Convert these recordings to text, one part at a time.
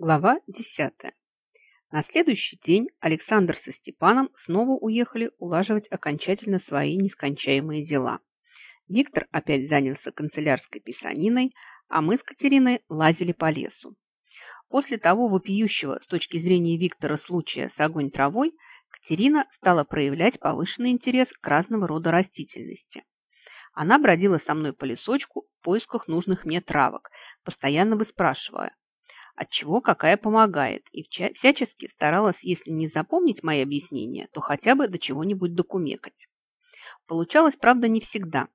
Глава 10. На следующий день Александр со Степаном снова уехали улаживать окончательно свои нескончаемые дела. Виктор опять занялся канцелярской писаниной, а мы с Катериной лазили по лесу. После того вопиющего с точки зрения Виктора случая с огонь травой, Катерина стала проявлять повышенный интерес к разного рода растительности. Она бродила со мной по лесочку в поисках нужных мне травок, постоянно выспрашивая, от чего какая помогает, и всячески старалась, если не запомнить мои объяснения, то хотя бы до чего-нибудь докумекать. Получалось, правда, не всегда.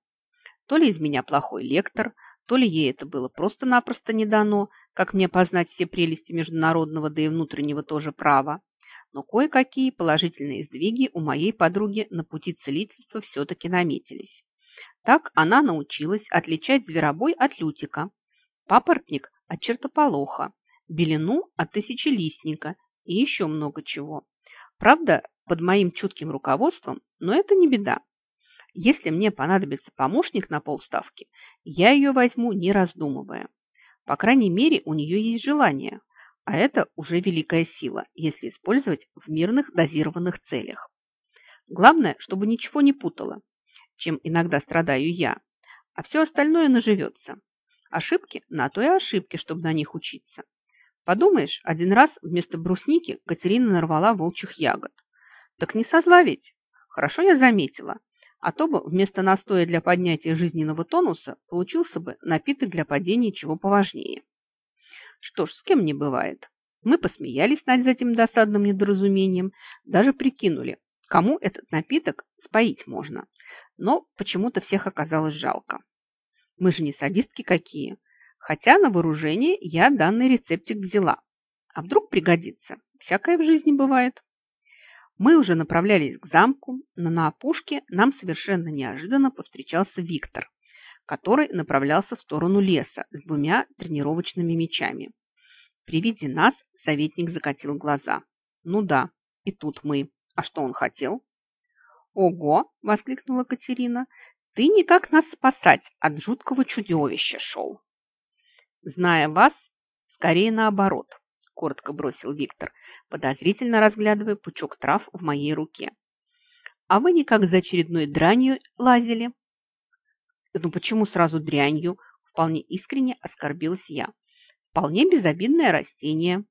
То ли из меня плохой лектор, то ли ей это было просто-напросто не дано, как мне познать все прелести международного, да и внутреннего тоже права. Но кое-какие положительные сдвиги у моей подруги на пути целительства все-таки наметились. Так она научилась отличать зверобой от лютика, папоротник от чертополоха, белину от тысячелистника и еще много чего. Правда, под моим чутким руководством, но это не беда. Если мне понадобится помощник на полставки, я ее возьму, не раздумывая. По крайней мере, у нее есть желание, а это уже великая сила, если использовать в мирных дозированных целях. Главное, чтобы ничего не путало, чем иногда страдаю я, а все остальное наживется. Ошибки на то и ошибки, чтобы на них учиться. Подумаешь, один раз вместо брусники Катерина нарвала волчьих ягод. Так не со зла ведь. Хорошо я заметила. А то бы вместо настоя для поднятия жизненного тонуса получился бы напиток для падения чего поважнее. Что ж, с кем не бывает. Мы посмеялись над этим досадным недоразумением, даже прикинули, кому этот напиток споить можно. Но почему-то всех оказалось жалко. Мы же не садистки какие. Хотя на вооружение я данный рецептик взяла. А вдруг пригодится? Всякое в жизни бывает. Мы уже направлялись к замку, но на опушке нам совершенно неожиданно повстречался Виктор, который направлялся в сторону леса с двумя тренировочными мечами. При виде нас советник закатил глаза. Ну да, и тут мы. А что он хотел? «Ого!» – воскликнула Катерина. «Ты никак нас спасать от жуткого чудовища шел!» Зная вас, скорее наоборот, коротко бросил Виктор, подозрительно разглядывая пучок трав в моей руке. А вы никак за очередной дранью лазили? Ну почему сразу дрянью? Вполне искренне оскорбилась я. Вполне безобидное растение.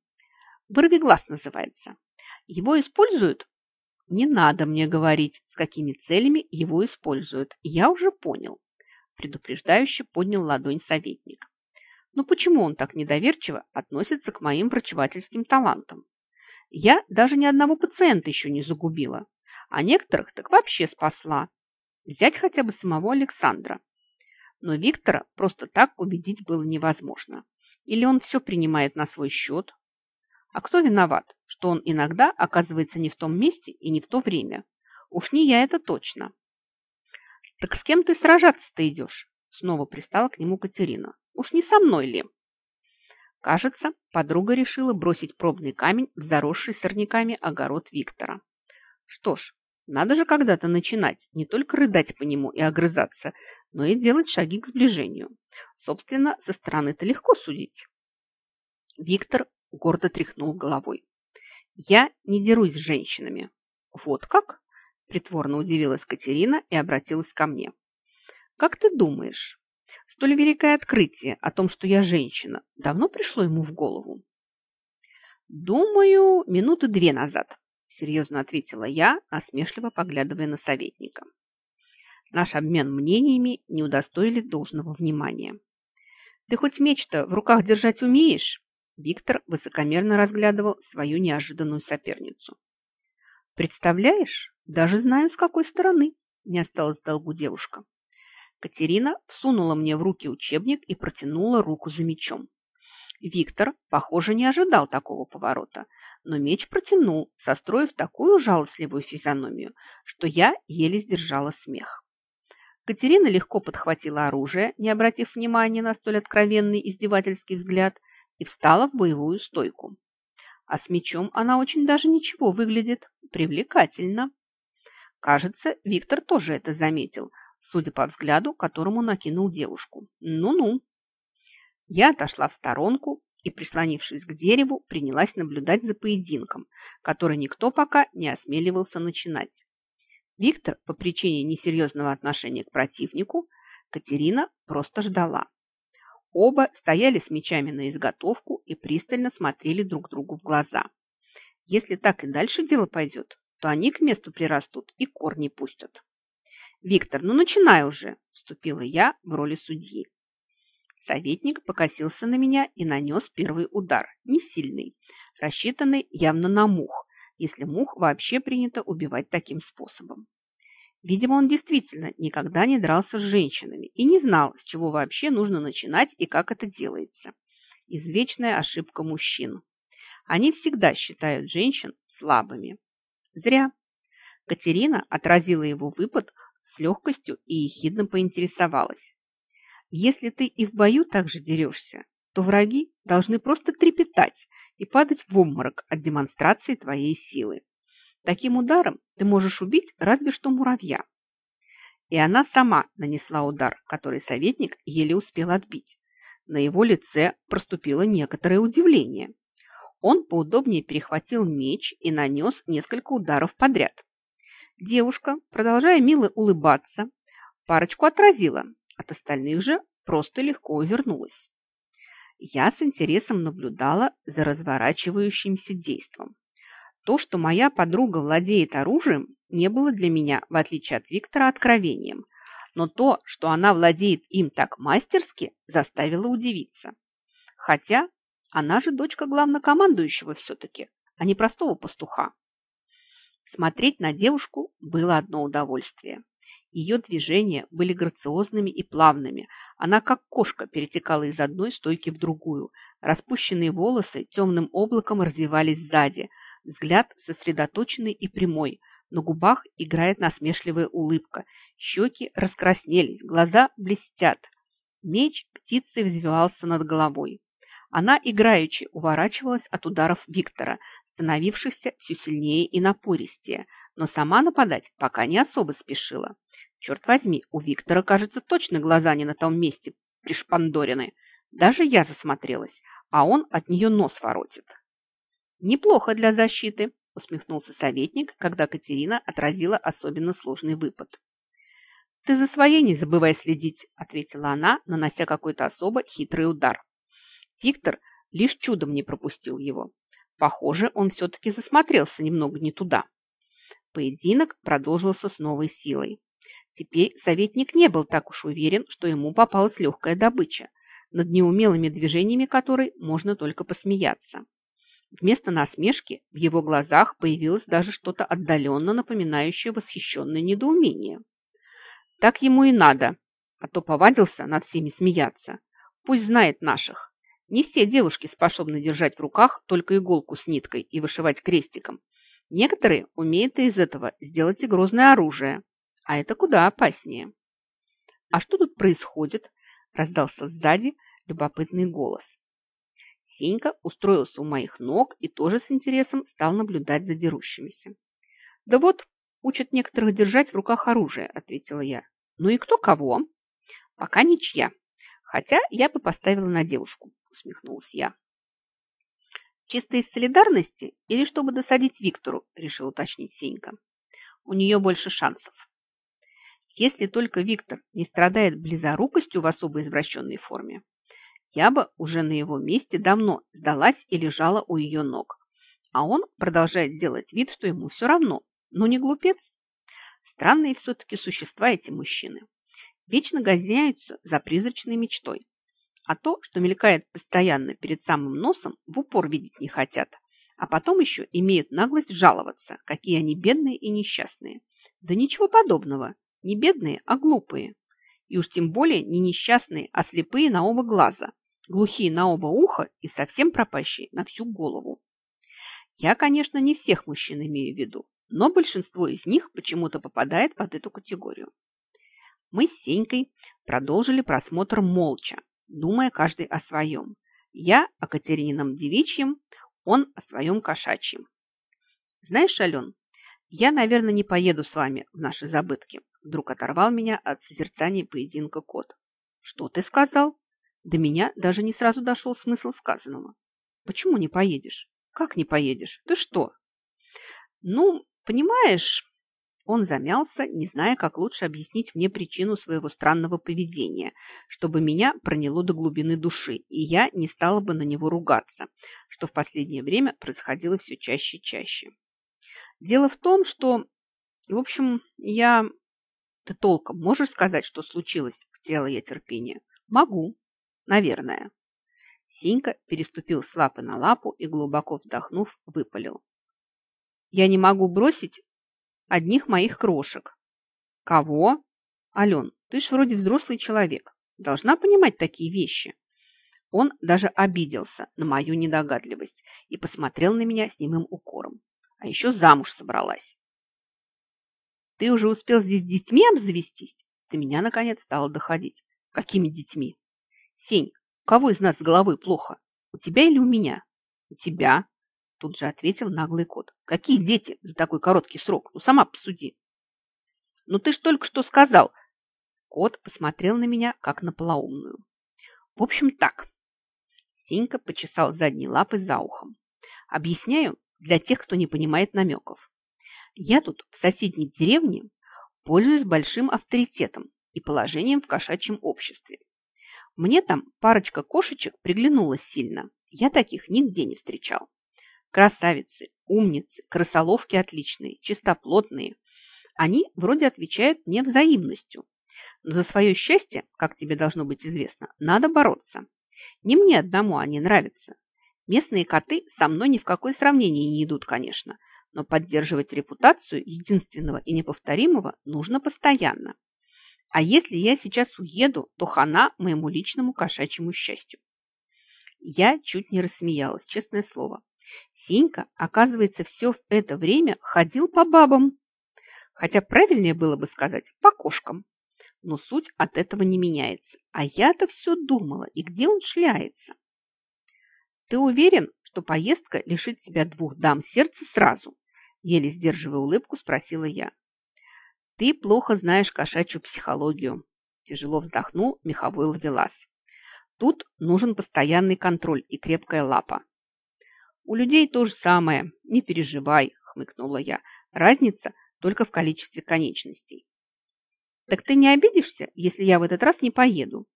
Вырвиглаз называется. Его используют? Не надо мне говорить, с какими целями его используют. Я уже понял. Предупреждающе поднял ладонь советник. Но почему он так недоверчиво относится к моим врачевательским талантам? Я даже ни одного пациента еще не загубила, а некоторых так вообще спасла. Взять хотя бы самого Александра. Но Виктора просто так убедить было невозможно. Или он все принимает на свой счет? А кто виноват, что он иногда оказывается не в том месте и не в то время? Уж не я это точно. Так с кем ты сражаться-то идешь? Снова пристала к нему Катерина. Уж не со мной ли? Кажется, подруга решила бросить пробный камень в заросший сорняками огород Виктора. Что ж, надо же когда-то начинать, не только рыдать по нему и огрызаться, но и делать шаги к сближению. Собственно, со стороны-то легко судить. Виктор гордо тряхнул головой. «Я не дерусь с женщинами». «Вот как?» – притворно удивилась Катерина и обратилась ко мне. «Как ты думаешь, Столь великое открытие о том, что я женщина, давно пришло ему в голову. «Думаю, минуты две назад», – серьезно ответила я, насмешливо поглядывая на советника. Наш обмен мнениями не удостоили должного внимания. «Ты хоть меч-то в руках держать умеешь?» Виктор высокомерно разглядывал свою неожиданную соперницу. «Представляешь, даже знаю, с какой стороны», – не осталось долгу девушка. Катерина всунула мне в руки учебник и протянула руку за мечом. Виктор, похоже, не ожидал такого поворота, но меч протянул, состроив такую жалостливую физиономию, что я еле сдержала смех. Катерина легко подхватила оружие, не обратив внимания на столь откровенный издевательский взгляд, и встала в боевую стойку. А с мечом она очень даже ничего выглядит, привлекательно. Кажется, Виктор тоже это заметил, судя по взгляду, которому накинул девушку. Ну-ну. Я отошла в сторонку и, прислонившись к дереву, принялась наблюдать за поединком, который никто пока не осмеливался начинать. Виктор по причине несерьезного отношения к противнику, Катерина просто ждала. Оба стояли с мечами на изготовку и пристально смотрели друг другу в глаза. Если так и дальше дело пойдет, то они к месту прирастут и корни пустят. «Виктор, ну начинай уже!» – вступила я в роли судьи. Советник покосился на меня и нанес первый удар, не сильный, рассчитанный явно на мух, если мух вообще принято убивать таким способом. Видимо, он действительно никогда не дрался с женщинами и не знал, с чего вообще нужно начинать и как это делается. Извечная ошибка мужчин. Они всегда считают женщин слабыми. Зря. Катерина отразила его выпад с легкостью и ехидно поинтересовалась. Если ты и в бою так же дерешься, то враги должны просто трепетать и падать в обморок от демонстрации твоей силы. Таким ударом ты можешь убить разве что муравья. И она сама нанесла удар, который советник еле успел отбить. На его лице проступило некоторое удивление. Он поудобнее перехватил меч и нанес несколько ударов подряд. Девушка, продолжая мило улыбаться, парочку отразила, от остальных же просто легко увернулась. Я с интересом наблюдала за разворачивающимся действом. То, что моя подруга владеет оружием, не было для меня, в отличие от Виктора, откровением. Но то, что она владеет им так мастерски, заставило удивиться. Хотя она же дочка главнокомандующего все-таки, а не простого пастуха. Смотреть на девушку было одно удовольствие. Ее движения были грациозными и плавными. Она, как кошка, перетекала из одной стойки в другую. Распущенные волосы темным облаком развивались сзади – Взгляд сосредоточенный и прямой. На губах играет насмешливая улыбка. Щеки раскраснелись, глаза блестят. Меч птицей взвивался над головой. Она играючи уворачивалась от ударов Виктора, становившихся все сильнее и напористее, но сама нападать пока не особо спешила. Черт возьми, у Виктора, кажется, точно глаза не на том месте пришпандорены. Даже я засмотрелась, а он от нее нос воротит. «Неплохо для защиты», – усмехнулся советник, когда Катерина отразила особенно сложный выпад. «Ты за своей не забывай следить», – ответила она, нанося какой-то особо хитрый удар. Виктор лишь чудом не пропустил его. Похоже, он все-таки засмотрелся немного не туда. Поединок продолжился с новой силой. Теперь советник не был так уж уверен, что ему попалась легкая добыча, над неумелыми движениями которой можно только посмеяться. Вместо насмешки в его глазах появилось даже что-то отдаленно напоминающее восхищенное недоумение. Так ему и надо, а то повадился над всеми смеяться. Пусть знает наших. Не все девушки способны держать в руках только иголку с ниткой и вышивать крестиком. Некоторые умеют из этого сделать и грозное оружие, а это куда опаснее. «А что тут происходит?» – раздался сзади любопытный голос. Сенька устроился у моих ног и тоже с интересом стал наблюдать за дерущимися. «Да вот, учат некоторых держать в руках оружие», – ответила я. «Ну и кто кого?» «Пока ничья. Хотя я бы поставила на девушку», – усмехнулась я. «Чисто из солидарности или чтобы досадить Виктору?» – решил уточнить Сенька. «У нее больше шансов». Если только Виктор не страдает близорукостью в особо извращенной форме, я бы уже на его месте давно сдалась и лежала у ее ног. А он продолжает делать вид, что ему все равно. Но не глупец. Странные все-таки существа эти мужчины. Вечно гоняются за призрачной мечтой. А то, что мелькает постоянно перед самым носом, в упор видеть не хотят. А потом еще имеют наглость жаловаться, какие они бедные и несчастные. Да ничего подобного. Не бедные, а глупые. И уж тем более не несчастные, а слепые на оба глаза глухие на оба уха и совсем пропащие на всю голову. Я, конечно, не всех мужчин имею в виду, но большинство из них почему-то попадает под эту категорию. Мы с Сенькой продолжили просмотр молча, думая каждый о своем. Я о Катеринином девичьем, он о своем кошачьем. Знаешь, Ален, я, наверное, не поеду с вами в наши забытки. Вдруг оторвал меня от созерцания поединка кот. Что ты сказал? До меня даже не сразу дошел смысл сказанного. Почему не поедешь? Как не поедешь? Ты что? Ну, понимаешь, он замялся, не зная, как лучше объяснить мне причину своего странного поведения, чтобы меня проняло до глубины души, и я не стала бы на него ругаться, что в последнее время происходило все чаще и чаще. Дело в том, что, в общем, я... Ты толком можешь сказать, что случилось? Потеряла я терпение. Могу. Наверное. Синька переступил с лапы на лапу и, глубоко вздохнув, выпалил. Я не могу бросить одних моих крошек. Кого? Ален, ты ж вроде взрослый человек. Должна понимать такие вещи. Он даже обиделся на мою недогадливость и посмотрел на меня с немым укором. А еще замуж собралась. Ты уже успел здесь детьми обзавестись? Ты меня, наконец, стало доходить. Какими детьми? Сень, у кого из нас с головой плохо? У тебя или у меня? У тебя. Тут же ответил наглый кот. Какие дети за такой короткий срок? Ну, сама посуди. Ну, ты ж только что сказал. Кот посмотрел на меня, как на полоумную. В общем, так. Сенька почесал задней лапой за ухом. Объясняю для тех, кто не понимает намеков. Я тут, в соседней деревне, пользуюсь большим авторитетом и положением в кошачьем обществе. Мне там парочка кошечек приглянулась сильно. Я таких нигде не встречал. Красавицы, умницы, крысоловки отличные, чистоплотные. Они вроде отвечают мне взаимностью. Но за свое счастье, как тебе должно быть известно, надо бороться. Не мне одному они нравятся. Местные коты со мной ни в какое сравнение не идут, конечно, но поддерживать репутацию единственного и неповторимого нужно постоянно. А если я сейчас уеду, то хана моему личному кошачьему счастью. Я чуть не рассмеялась, честное слово. Сенька, оказывается, все это время ходил по бабам. Хотя правильнее было бы сказать по кошкам. Но суть от этого не меняется. А я-то все думала, и где он шляется? Ты уверен, что поездка лишит тебя двух дам сердца сразу? Еле сдерживая улыбку, спросила я. Ты плохо знаешь кошачью психологию. Тяжело вздохнул меховой ловелас. Тут нужен постоянный контроль и крепкая лапа. У людей то же самое. Не переживай, хмыкнула я. Разница только в количестве конечностей. Так ты не обидишься, если я в этот раз не поеду?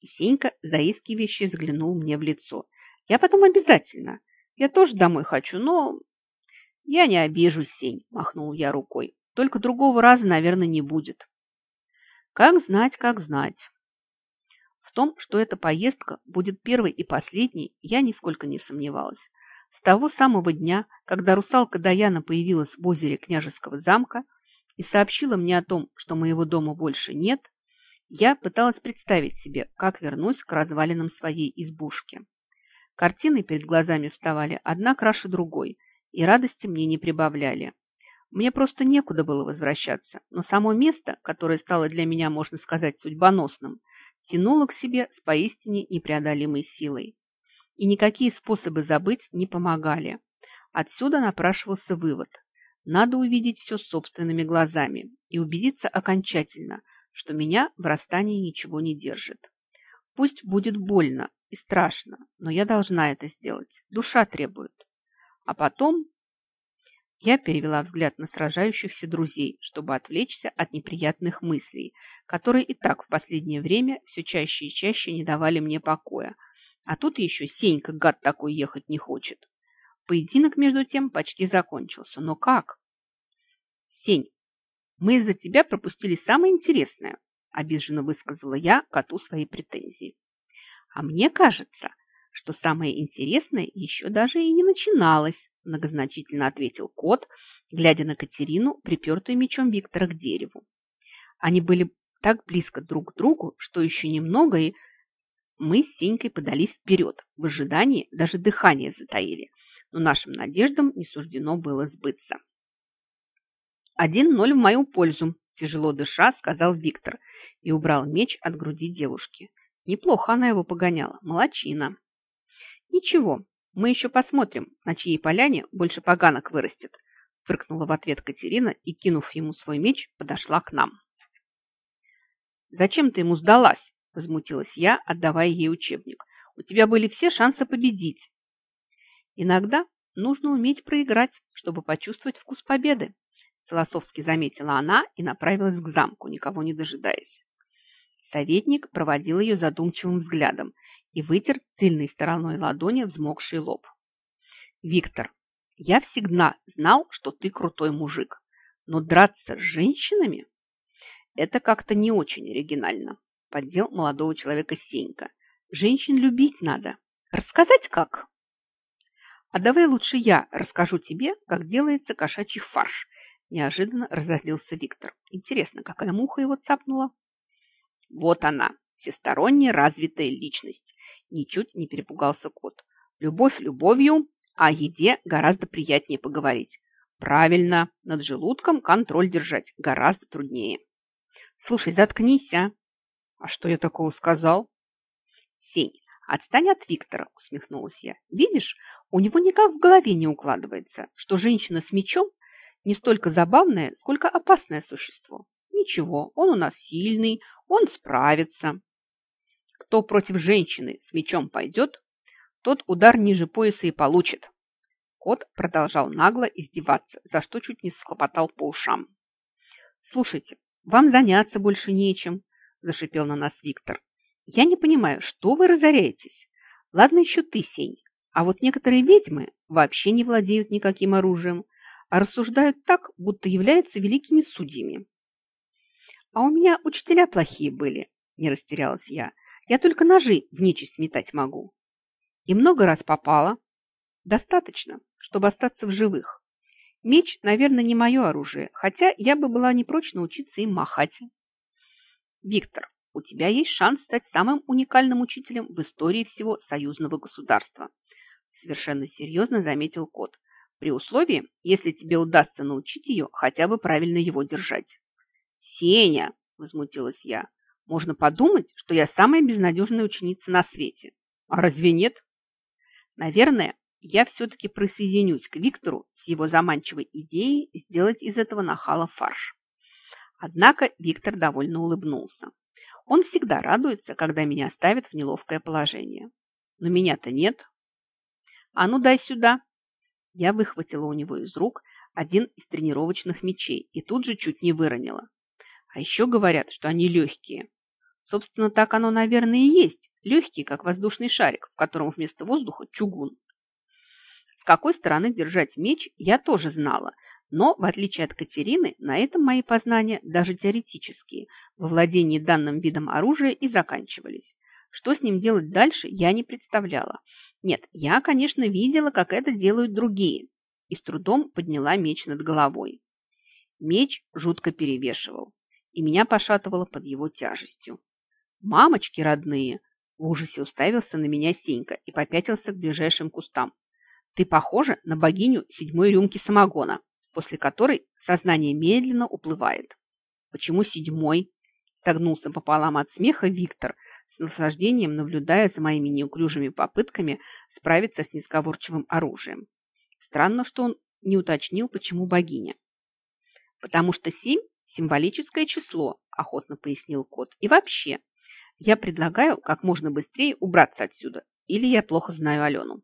И Сенька заискивающе заглянул мне в лицо. Я потом обязательно. Я тоже домой хочу, но... Я не обижусь, Сень, махнул я рукой. Только другого раза, наверное, не будет. Как знать, как знать. В том, что эта поездка будет первой и последней, я нисколько не сомневалась. С того самого дня, когда русалка Даяна появилась в озере княжеского замка и сообщила мне о том, что моего дома больше нет, я пыталась представить себе, как вернусь к развалинам своей избушки. Картины перед глазами вставали одна краше другой, и радости мне не прибавляли. Мне просто некуда было возвращаться, но само место, которое стало для меня, можно сказать, судьбоносным, тянуло к себе с поистине непреодолимой силой и никакие способы забыть не помогали. Отсюда напрашивался вывод. Надо увидеть все собственными глазами и убедиться окончательно, что меня в расстании ничего не держит. Пусть будет больно и страшно, но я должна это сделать. Душа требует. А потом я перевела взгляд на сражающихся друзей, чтобы отвлечься от неприятных мыслей, которые и так в последнее время все чаще и чаще не давали мне покоя, а тут еще Сенька, гад такой, ехать не хочет. Поединок, между тем, почти закончился. Но как? Сень, мы из-за тебя пропустили самое интересное, обиженно высказала я коту свои претензии. А мне кажется, что самое интересное еще даже и не начиналось, многозначительно ответил кот, глядя на Катерину, припертую мечом Виктора к дереву. Они были так близко друг к другу, что еще немного и мы с Сенькой подались вперед. В ожидании даже дыхание затаили. Но нашим надеждам не суждено было сбыться. «Один ноль в мою пользу», – тяжело дыша, сказал Виктор и убрал меч от груди девушки. Неплохо она его погоняла. Молодчина. «Ничего, мы еще посмотрим, на чьей поляне больше поганок вырастет», – фыркнула в ответ Катерина и, кинув ему свой меч, подошла к нам. «Зачем ты ему сдалась?» – возмутилась я, отдавая ей учебник. «У тебя были все шансы победить». «Иногда нужно уметь проиграть, чтобы почувствовать вкус победы», – философски заметила она и направилась к замку, никого не дожидаясь. Советник проводил ее задумчивым взглядом и вытер тыльной стороной ладони взмокший лоб. «Виктор, я всегда знал, что ты крутой мужик, но драться с женщинами – это как-то не очень оригинально поддел молодого человека Сенька. Женщин любить надо. Рассказать как? А давай лучше я расскажу тебе, как делается кошачий фарш. Неожиданно разозлился Виктор. Интересно, какая муха его цапнула? Вот она, всесторонне развитая личность. Ничуть не перепугался кот. Любовь любовью, а о еде гораздо приятнее поговорить. Правильно, над желудком контроль держать гораздо труднее. Слушай, заткнись, а. А что я такого сказал? Сень, отстань от Виктора, усмехнулась я. Видишь, у него никак в голове не укладывается, что женщина с мечом не столько забавное, сколько опасное существо. Ничего, он у нас сильный, он справится. Кто против женщины с мечом пойдет, тот удар ниже пояса и получит. Кот продолжал нагло издеваться, за что чуть не схлопотал по ушам. «Слушайте, вам заняться больше нечем. – зашипел на нас Виктор. «Я не понимаю, что вы разоряетесь? Ладно еще ты, Сень, а вот некоторые ведьмы вообще не владеют никаким оружием, а рассуждают так, будто являются великими судьями». «А у меня учителя плохие были», – не растерялась я. «Я только ножи в нечисть метать могу». «И много раз попала?» «Достаточно, чтобы остаться в живых. Меч, наверное, не мое оружие, хотя я бы была не прочь научиться им махать». Виктор, у тебя есть шанс стать самым уникальным учителем в истории всего союзного государства. Совершенно серьезно заметил кот. При условии, если тебе удастся научить ее хотя бы правильно его держать. Сеня, возмутилась я, можно подумать, что я самая безнадежная ученица на свете. А разве нет? Наверное, я все-таки присоединюсь к Виктору с его заманчивой идеей сделать из этого нахала фарш. Однако Виктор довольно улыбнулся. Он всегда радуется, когда меня ставят в неловкое положение. Но меня-то нет. А ну дай сюда. Я выхватила у него из рук один из тренировочных мечей и тут же чуть не выронила. А еще говорят, что они легкие. Собственно, так оно, наверное, и есть. Легкий, как воздушный шарик, в котором вместо воздуха чугун. С какой стороны держать меч, я тоже знала, но, в отличие от Катерины, на этом мои познания, даже теоретические, во владении данным видом оружия и заканчивались. Что с ним делать дальше, я не представляла. Нет, я, конечно, видела, как это делают другие, и с трудом подняла меч над головой. Меч жутко перевешивал, и меня пошатывало под его тяжестью. «Мамочки родные!» В ужасе уставился на меня Сенька и попятился к ближайшим кустам. «Ты похожа на богиню седьмой рюмки самогона!» После которой сознание медленно уплывает. Почему седьмой? Стогнулся пополам от смеха Виктор, с наслаждением наблюдая за моими неуклюжими попытками справиться с несговорчивым оружием. Странно, что он не уточнил, почему богиня. «Потому что семь – символическое число», – охотно пояснил кот. «И вообще, я предлагаю как можно быстрее убраться отсюда, или я плохо знаю Алену».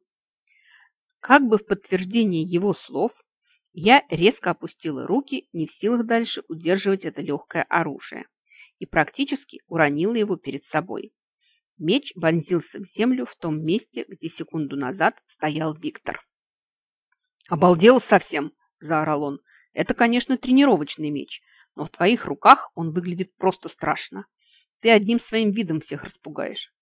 Как бы в подтверждение его слов я резко опустила руки, не в силах дальше удерживать это легкое оружие, и практически уронила его перед собой. Меч вонзился в землю в том месте, где секунду назад стоял Виктор. «Обалдел совсем!» – заорал он. «Это, конечно, тренировочный меч, но в твоих руках он выглядит просто страшно. Ты одним своим видом всех распугаешь».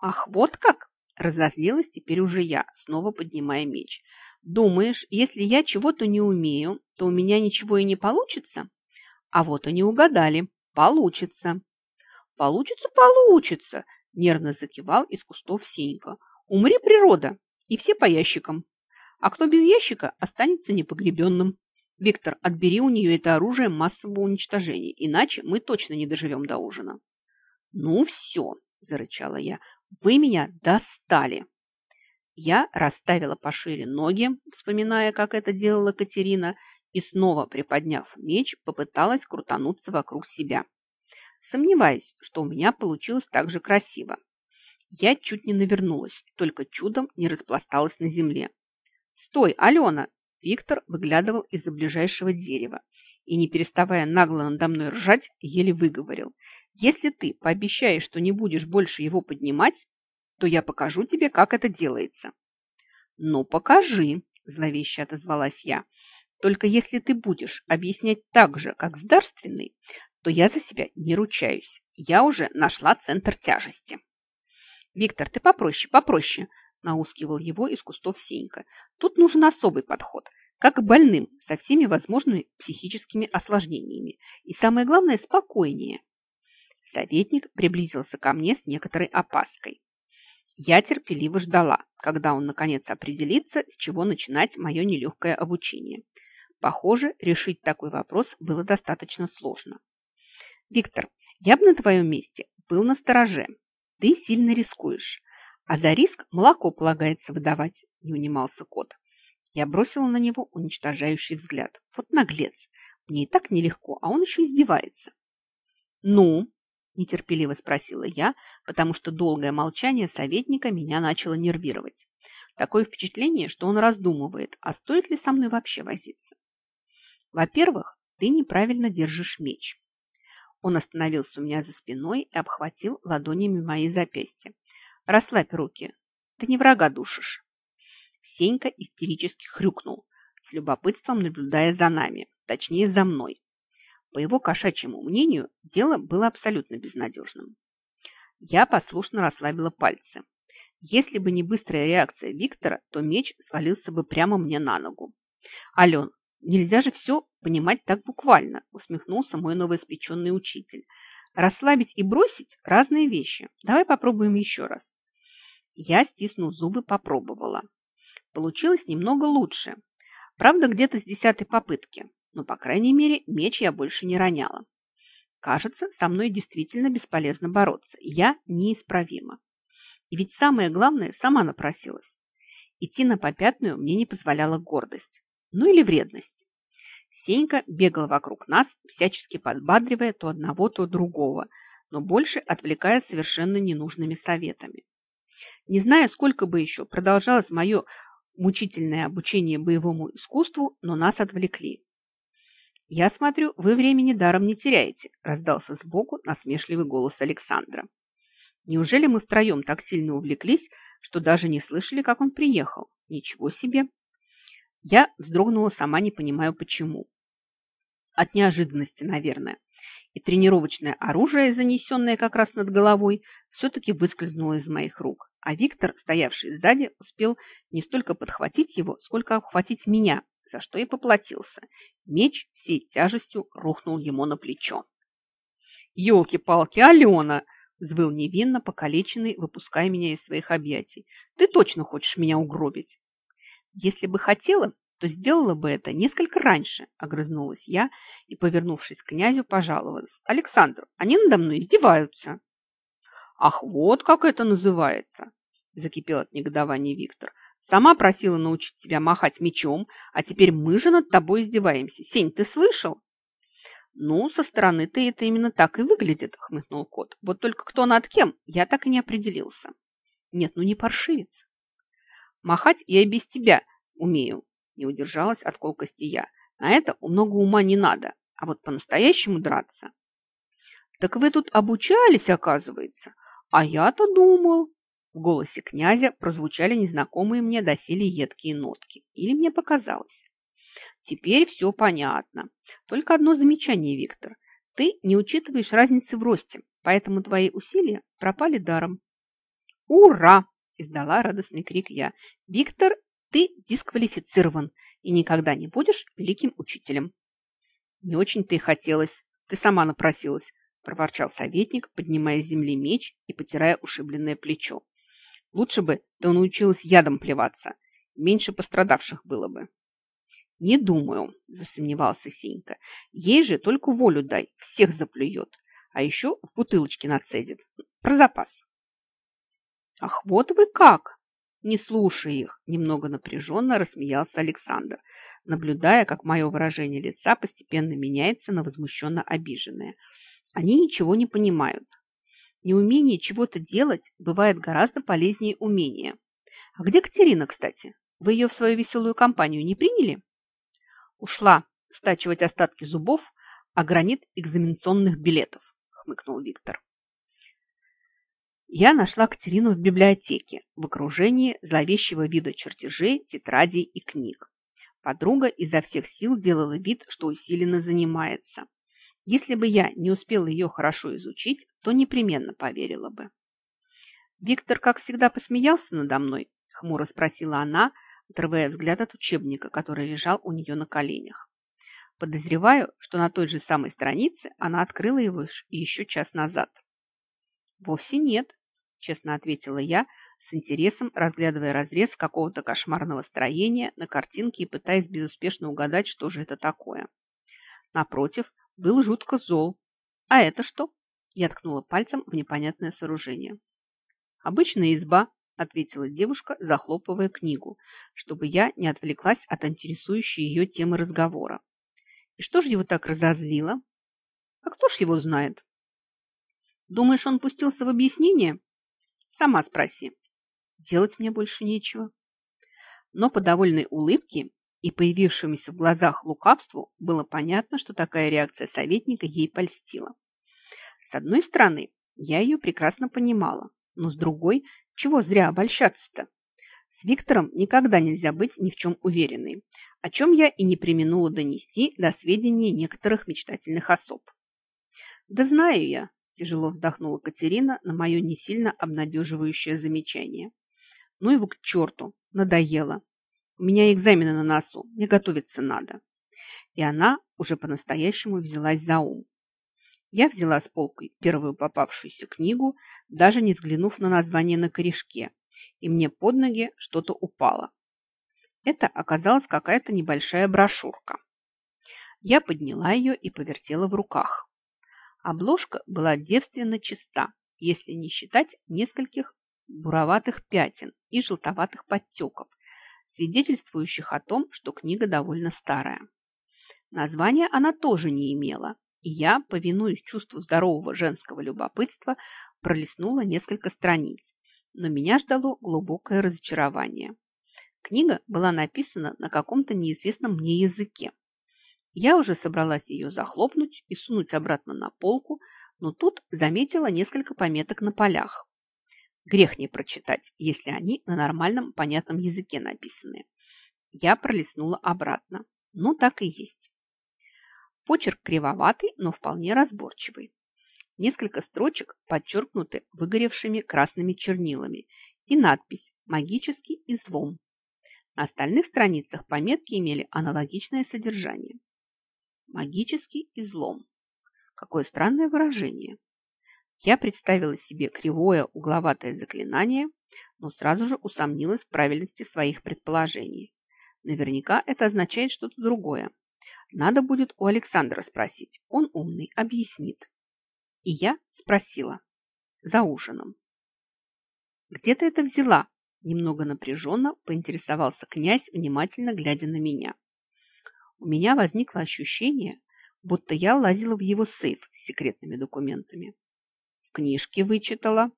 «Ах, вот как!» – разозлилась теперь уже я, снова поднимая меч – Думаешь, если я чего-то не умею, то у меня ничего и не получится? А вот они угадали. Получится. Получится, получится, нервно закивал из кустов Сенька. Умри, природа, и все по ящикам. А кто без ящика, останется непогребенным. Виктор, отбери у нее это оружие массового уничтожения, иначе мы точно не доживем до ужина. Ну все, зарычала я, вы меня достали. Я расставила пошире ноги, вспоминая, как это делала Катерина, и снова, приподняв меч, попыталась крутануться вокруг себя. Сомневаюсь, что у меня получилось так же красиво. Я чуть не навернулась, только чудом не распласталась на земле. «Стой, Алена!» Виктор выглядывал из-за ближайшего дерева и, не переставая нагло надо мной ржать, еле выговорил. «Если ты пообещаешь, что не будешь больше его поднимать, то я покажу тебе, как это делается». «Ну, покажи», – зловеще отозвалась я. «Только если ты будешь объяснять так же, как с дарственной, то я за себя не ручаюсь. Я уже нашла центр тяжести». «Виктор, ты попроще, попроще», – наускивал его из кустов Сенька. «Тут нужен особый подход как больным со всеми возможными психическими осложнениями. И самое главное, спокойнее. Советник приблизился ко мне с некоторой опаской. Я терпеливо ждала, когда он наконец определится, с чего начинать мое нелегкое обучение. Похоже, решить такой вопрос было достаточно сложно. «Виктор, я бы на твоем месте был на стороже. Ты сильно рискуешь, а за риск молоко полагается выдавать», – не унимался кот. Я бросила на него уничтожающий взгляд. Вот наглец. Мне и так нелегко, а он еще издевается. «Ну?» – нетерпеливо спросила я, потому что долгое молчание советника меня начало нервировать. Такое впечатление, что он раздумывает, а стоит ли со мной вообще возиться. Во-первых, ты неправильно держишь меч. Он остановился у меня за спиной и обхватил ладонями мои запястья. Расслабь руки, ты не врага душишь. Сенька истерически хрюкнул, с любопытством наблюдая за нами, точнее за мной. По его кошачьему мнению, дело было абсолютно безнадежным. Я послушно расслабила пальцы. Если бы не быстрая реакция Виктора, то меч свалился бы прямо мне на ногу. «Ален, нельзя же все понимать так буквально», усмехнулся мой новоиспеченный учитель. «Расслабить и бросить – разные вещи. Давай попробуем еще раз». Я, стиснув зубы, попробовала. Получилось немного лучше. Правда, где-то с десятой попытки. Но, по крайней мере, меч я больше не роняла. Кажется, со мной действительно бесполезно бороться. Я неисправима. И ведь самое главное, сама напросилась. Идти на попятную мне не позволяла гордость. Ну или вредность. Сенька бегал вокруг нас, всячески подбадривая то одного, то другого, но больше отвлекая совершенно ненужными советами. Не знаю, сколько бы еще продолжалось мое мучительное обучение боевому искусству, но нас отвлекли. «Я смотрю, вы времени даром не теряете», – раздался сбоку насмешливый голос Александра. «Неужели мы втроем так сильно увлеклись, что даже не слышали, как он приехал? Ничего себе!» Я вздрогнула, сама не понимаю, почему. От неожиданности, наверное. И тренировочное оружие, занесенное как раз над головой, все-таки выскользнуло из моих рук а Виктор, стоявший сзади, успел не столько подхватить его, сколько обхватить меня, за что и поплатился. Меч всей тяжестью рухнул ему на плечо. «Елки-палки, Алена!» – взвыл невинно покалеченный, выпуская меня из своих объятий. «Ты точно хочешь меня угробить?» «Если бы хотела, то сделала бы это несколько раньше», – огрызнулась я и, повернувшись к князю, пожаловалась. «Александр, они надо мной издеваются». «Ах, вот как это называется!» закипел от негодования Виктор. «Сама просила научить тебя махать мечом, а теперь мы же над тобой издеваемся. Сень, ты слышал?» «Ну, со стороны-то это именно так и выглядит», – хмыкнул кот. «Вот только кто над кем, я так и не определился». «Нет, ну не паршивец». «Махать я и без тебя умею», – не удержалась от колкости я. «На это много ума не надо, а вот по-настоящему драться». «Так вы тут обучались, оказывается?» А я-то думал. В голосе князя прозвучали незнакомые мне доселе едкие нотки. Или мне показалось. Теперь все понятно. Только одно замечание, Виктор. Ты не учитываешь разницы в росте, поэтому твои усилия пропали даром. Ура! Издала радостный крик я. Виктор, ты дисквалифицирован и никогда не будешь великим учителем. Не очень-то и хотелось. Ты сама напросилась проворчал советник, поднимая с земли меч и потирая ушибленное плечо. Лучше бы ты научилась ядом плеваться. Меньше пострадавших было бы. Не думаю, засомневался Сенька. Ей же только волю дай, всех заплюет. А еще в бутылочке нацедит. Про запас. Ах, вот вы как! Не слушай их, немного напряженно рассмеялся Александр, наблюдая, как мое выражение лица постепенно меняется на возмущенно обиженное – Они ничего не понимают. Неумение чего-то делать бывает гораздо полезнее умения. А где Катерина, кстати? Вы ее в свою веселую компанию не приняли? Ушла стачивать остатки зубов о гранит экзаменационных билетов, хмыкнул Виктор. Я нашла Катерину в библиотеке в окружении зловещего вида чертежей, тетрадей и книг. Подруга изо всех сил делала вид, что усиленно занимается. Если бы я не успела ее хорошо изучить, то непременно поверила бы. Виктор, как всегда, посмеялся надо мной, хмуро спросила она, отрывая взгляд от учебника, который лежал у нее на коленях. Подозреваю, что на той же самой странице она открыла его еще час назад. «Вовсе нет», – честно ответила я, с интересом разглядывая разрез какого-то кошмарного строения на картинке и пытаясь безуспешно угадать, что же это такое. Напротив, был жутко зол. «А это что?» – я ткнула пальцем в непонятное сооружение. «Обычная изба», – ответила девушка, захлопывая книгу, чтобы я не отвлеклась от интересующей ее темы разговора. «И что же его так разозлило?» «А кто ж его знает?» Думаешь, он пустился в объяснение? Сама спроси. Делать мне больше нечего. Но по довольной улыбке и появившемуся в глазах лукавству было понятно, что такая реакция советника ей польстила. С одной стороны, я ее прекрасно понимала, но с другой, чего зря обольщаться-то? С Виктором никогда нельзя быть ни в чем уверенной, о чем я и не применула донести до сведения некоторых мечтательных особ. Да знаю я, Тяжело вздохнула Катерина на мое не сильно обнадеживающее замечание. Ну его к черту, надоело. У меня экзамены на носу, мне готовиться надо. И она уже по-настоящему взялась за ум. Я взяла с полкой первую попавшуюся книгу, даже не взглянув на название на корешке, и мне под ноги что-то упало. Это оказалась какая-то небольшая брошюрка. Я подняла ее и повертела в руках. Обложка была девственно чиста, если не считать нескольких буроватых пятен и желтоватых подтеков, свидетельствующих о том, что книга довольно старая. Названия она тоже не имела, и я, повинуясь чувству здорового женского любопытства, пролистнула несколько страниц, но меня ждало глубокое разочарование. Книга была написана на каком-то неизвестном мне языке, я уже собралась ее захлопнуть и сунуть обратно на полку, но тут заметила несколько пометок на полях. Грех не прочитать, если они на нормальном понятном языке написаны. Я пролистнула обратно. Ну, так и есть. Почерк кривоватый, но вполне разборчивый. Несколько строчек подчеркнуты выгоревшими красными чернилами и надпись «Магический излом». На остальных страницах пометки имели аналогичное содержание. Магический излом. Какое странное выражение. Я представила себе кривое угловатое заклинание, но сразу же усомнилась в правильности своих предположений. Наверняка это означает что-то другое. Надо будет у Александра спросить. Он умный, объяснит. И я спросила. За ужином. «Где ты это взяла?» Немного напряженно поинтересовался князь, внимательно глядя на меня у меня возникло ощущение, будто я лазила в его сейф с секретными документами. В книжке вычитала.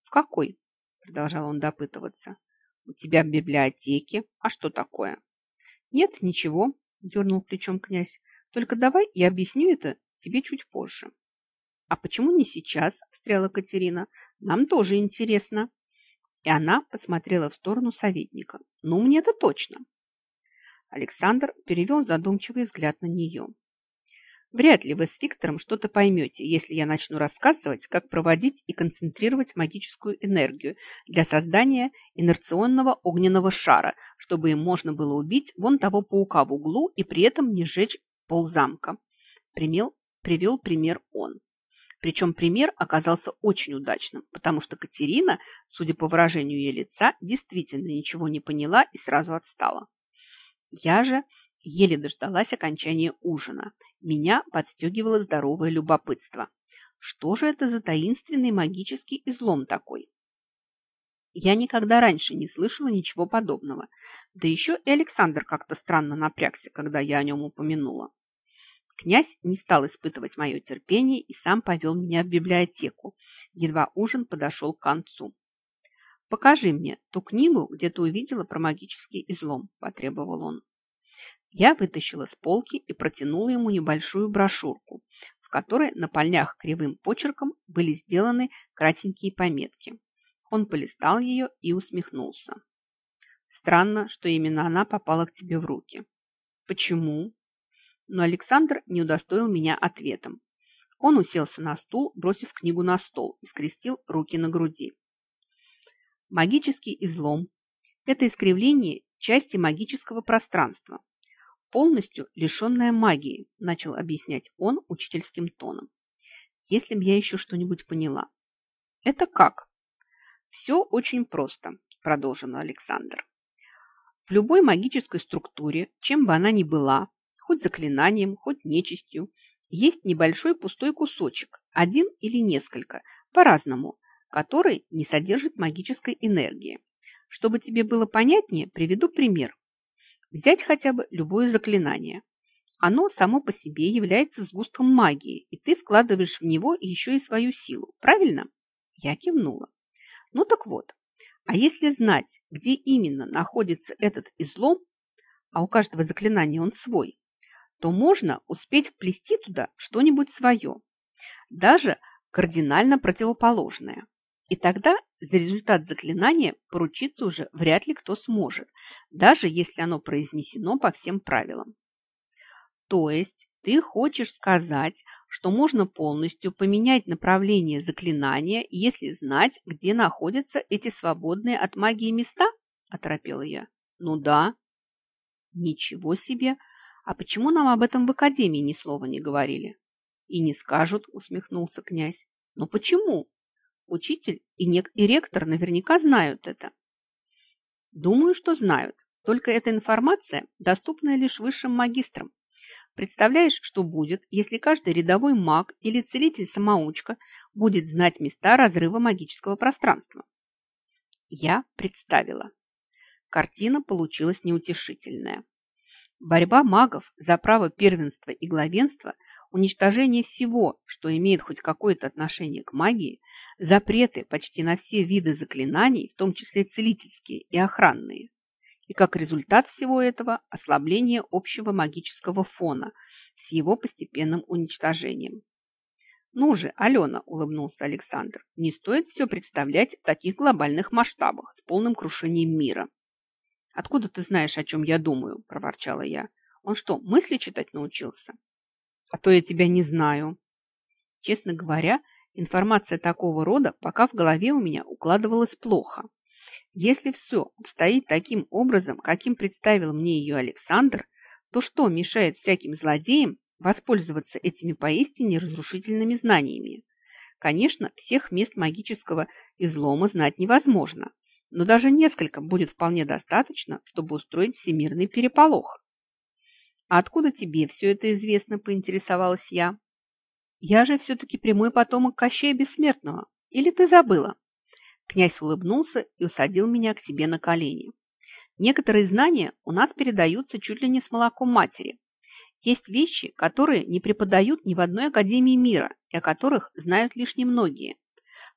В какой? Продолжал он допытываться. У тебя в библиотеке. А что такое? Нет, ничего, дернул плечом князь. Только давай я объясню это тебе чуть позже. А почему не сейчас? Встряла Катерина. Нам тоже интересно. И она посмотрела в сторону советника. Ну, мне это точно. Александр перевел задумчивый взгляд на нее. Вряд ли вы с Виктором что-то поймете, если я начну рассказывать, как проводить и концентрировать магическую энергию для создания инерционного огненного шара, чтобы им можно было убить вон того паука в углу и при этом не сжечь ползамка. Примел, привел пример он. Причем пример оказался очень удачным, потому что Катерина, судя по выражению ее лица, действительно ничего не поняла и сразу отстала. Я же еле дождалась окончания ужина. Меня подстегивало здоровое любопытство. Что же это за таинственный магический излом такой? Я никогда раньше не слышала ничего подобного. Да еще и Александр как-то странно напрягся, когда я о нем упомянула. Князь не стал испытывать мое терпение и сам повел меня в библиотеку. Едва ужин подошел к концу. «Покажи мне ту книгу, где ты увидела про магический излом», – потребовал он. Я вытащила с полки и протянула ему небольшую брошюрку, в которой на полях кривым почерком были сделаны кратенькие пометки. Он полистал ее и усмехнулся. Странно, что именно она попала к тебе в руки. Почему? Но Александр не удостоил меня ответом. Он уселся на стул, бросив книгу на стол и скрестил руки на груди. Магический излом – это искривление части магического пространства, полностью лишенная магии, начал объяснять он учительским тоном. Если б я еще что-нибудь поняла. Это как? Все очень просто, продолжил Александр. В любой магической структуре, чем бы она ни была, хоть заклинанием, хоть нечистью, есть небольшой пустой кусочек, один или несколько, по-разному, который не содержит магической энергии. Чтобы тебе было понятнее, приведу пример. Взять хотя бы любое заклинание. Оно само по себе является сгустком магии, и ты вкладываешь в него еще и свою силу. Правильно? Я кивнула. Ну так вот, а если знать, где именно находится этот излом, а у каждого заклинания он свой, то можно успеть вплести туда что-нибудь свое, даже кардинально противоположное. И тогда за результат заклинания поручиться уже вряд ли кто сможет, даже если оно произнесено по всем правилам. То есть ты хочешь сказать, что можно полностью поменять направление заклинания, если знать, где находятся эти свободные от магии места? Оторопела я. Ну да. Ничего себе. А почему нам об этом в академии ни слова не говорили? И не скажут, усмехнулся князь. Но почему? Учитель и, не, и ректор наверняка знают это. Думаю, что знают. Только эта информация доступна лишь высшим магистрам. Представляешь, что будет, если каждый рядовой маг или целитель-самоучка будет знать места разрыва магического пространства? Я представила. Картина получилась неутешительная. Борьба магов за право первенства и главенства, уничтожение всего, что имеет хоть какое-то отношение к магии, запреты почти на все виды заклинаний, в том числе целительские и охранные. И как результат всего этого – ослабление общего магического фона с его постепенным уничтожением. «Ну же, Алена», – улыбнулся Александр, – «не стоит все представлять в таких глобальных масштабах с полным крушением мира». «Откуда ты знаешь, о чем я думаю?» – проворчала я. «Он что, мысли читать научился?» «А то я тебя не знаю». Честно говоря, информация такого рода пока в голове у меня укладывалась плохо. Если все обстоит таким образом, каким представил мне ее Александр, то что мешает всяким злодеям воспользоваться этими поистине разрушительными знаниями? Конечно, всех мест магического излома знать невозможно – но даже несколько будет вполне достаточно, чтобы устроить всемирный переполох. «А откуда тебе все это известно?» – поинтересовалась я. «Я же все-таки прямой потомок Кощея Бессмертного. Или ты забыла?» Князь улыбнулся и усадил меня к себе на колени. «Некоторые знания у нас передаются чуть ли не с молоком матери. Есть вещи, которые не преподают ни в одной академии мира и о которых знают лишь немногие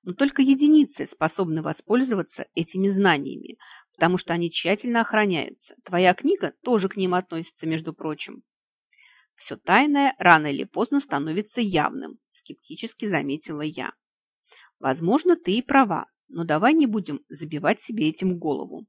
но только единицы способны воспользоваться этими знаниями, потому что они тщательно охраняются. Твоя книга тоже к ним относится, между прочим. Все тайное рано или поздно становится явным, скептически заметила я. Возможно, ты и права, но давай не будем забивать себе этим голову.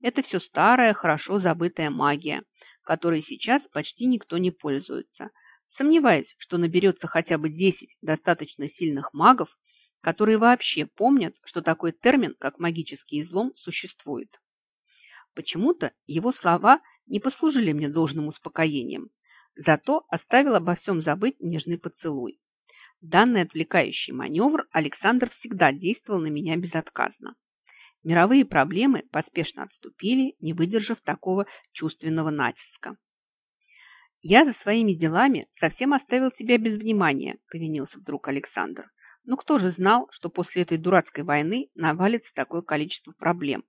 Это все старая, хорошо забытая магия, которой сейчас почти никто не пользуется. Сомневаюсь, что наберется хотя бы 10 достаточно сильных магов, которые вообще помнят, что такой термин, как магический излом, существует. Почему-то его слова не послужили мне должным успокоением, зато оставил обо всем забыть нежный поцелуй. Данный отвлекающий маневр Александр всегда действовал на меня безотказно. Мировые проблемы поспешно отступили, не выдержав такого чувственного натиска. «Я за своими делами совсем оставил тебя без внимания», – повинился вдруг Александр. Ну кто же знал, что после этой дурацкой войны навалится такое количество проблем?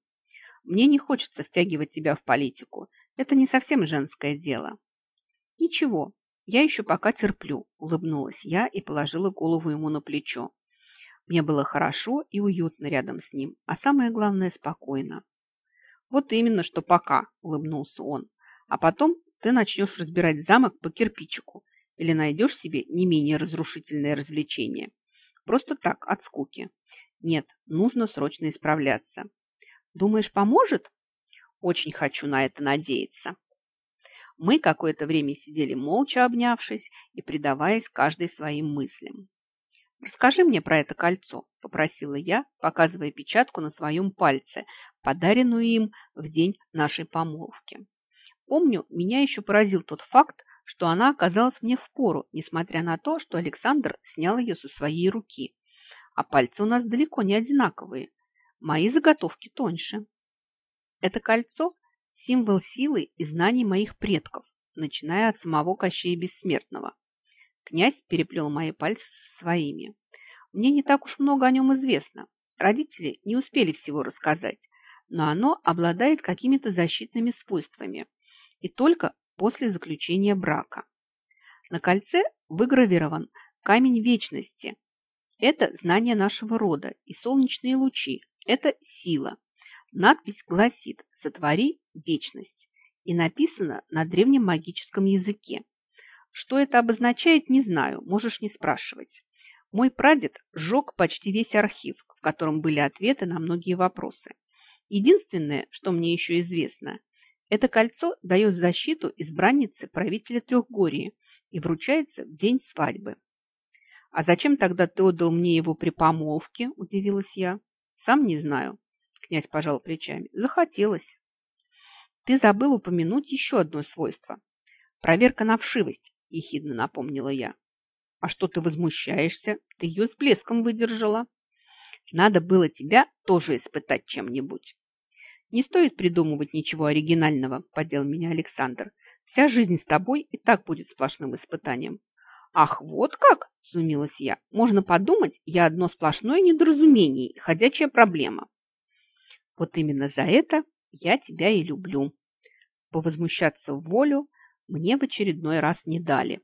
Мне не хочется втягивать тебя в политику. Это не совсем женское дело. Ничего, Я еще пока терплю, улыбнулась я и положила голову ему на плечо. Мне было хорошо и уютно рядом с ним, а самое главное – спокойно. Вот именно, что пока, улыбнулся он. А потом ты начнешь разбирать замок по кирпичику или найдешь себе не менее разрушительное развлечение. Просто так, от скуки. Нет, нужно срочно исправляться. Думаешь, поможет? Очень хочу на это надеяться. Мы какое-то время сидели молча обнявшись и предаваясь каждой своим мыслям. «Расскажи мне про это кольцо», – попросила я, показывая печатку на своем пальце, подаренную им в день нашей помолвки. Помню, меня еще поразил тот факт, что она оказалась мне в пору, несмотря на то, что Александр снял ее со своей руки. А пальцы у нас далеко не одинаковые. Мои заготовки тоньше. Это кольцо – символ силы и знаний моих предков, начиная от самого Кощея Бессмертного. Князь переплел мои пальцы своими. Мне не так уж много о нем известно. Родители не успели всего рассказать, но оно обладает какими-то защитными свойствами. И только после заключения брака. На кольце выгравирован камень вечности. Это знание нашего рода и солнечные лучи. Это сила. Надпись гласит «Сотвори вечность» и написано на древнем магическом языке. Что это обозначает, не знаю, можешь не спрашивать. Мой прадед сжег почти весь архив, в котором были ответы на многие вопросы. Единственное, что мне еще известно, это кольцо дает защиту избраннице правителя Трехгории и вручается в день свадьбы. «А зачем тогда ты отдал мне его при помолвке?» – удивилась я. «Сам не знаю», – князь пожал плечами. «Захотелось». «Ты забыл упомянуть еще одно свойство. Проверка на вшивость», – ехидно напомнила я. «А что ты возмущаешься? Ты ее с блеском выдержала». «Надо было тебя тоже испытать чем-нибудь». Не стоит придумывать ничего оригинального, поддел меня Александр. Вся жизнь с тобой и так будет сплошным испытанием. Ах, вот как? Зумилась я. Можно подумать, я одно сплошное недоразумение и ходячая проблема. Вот именно за это я тебя и люблю. Повозмущаться в волю мне в очередной раз не дали.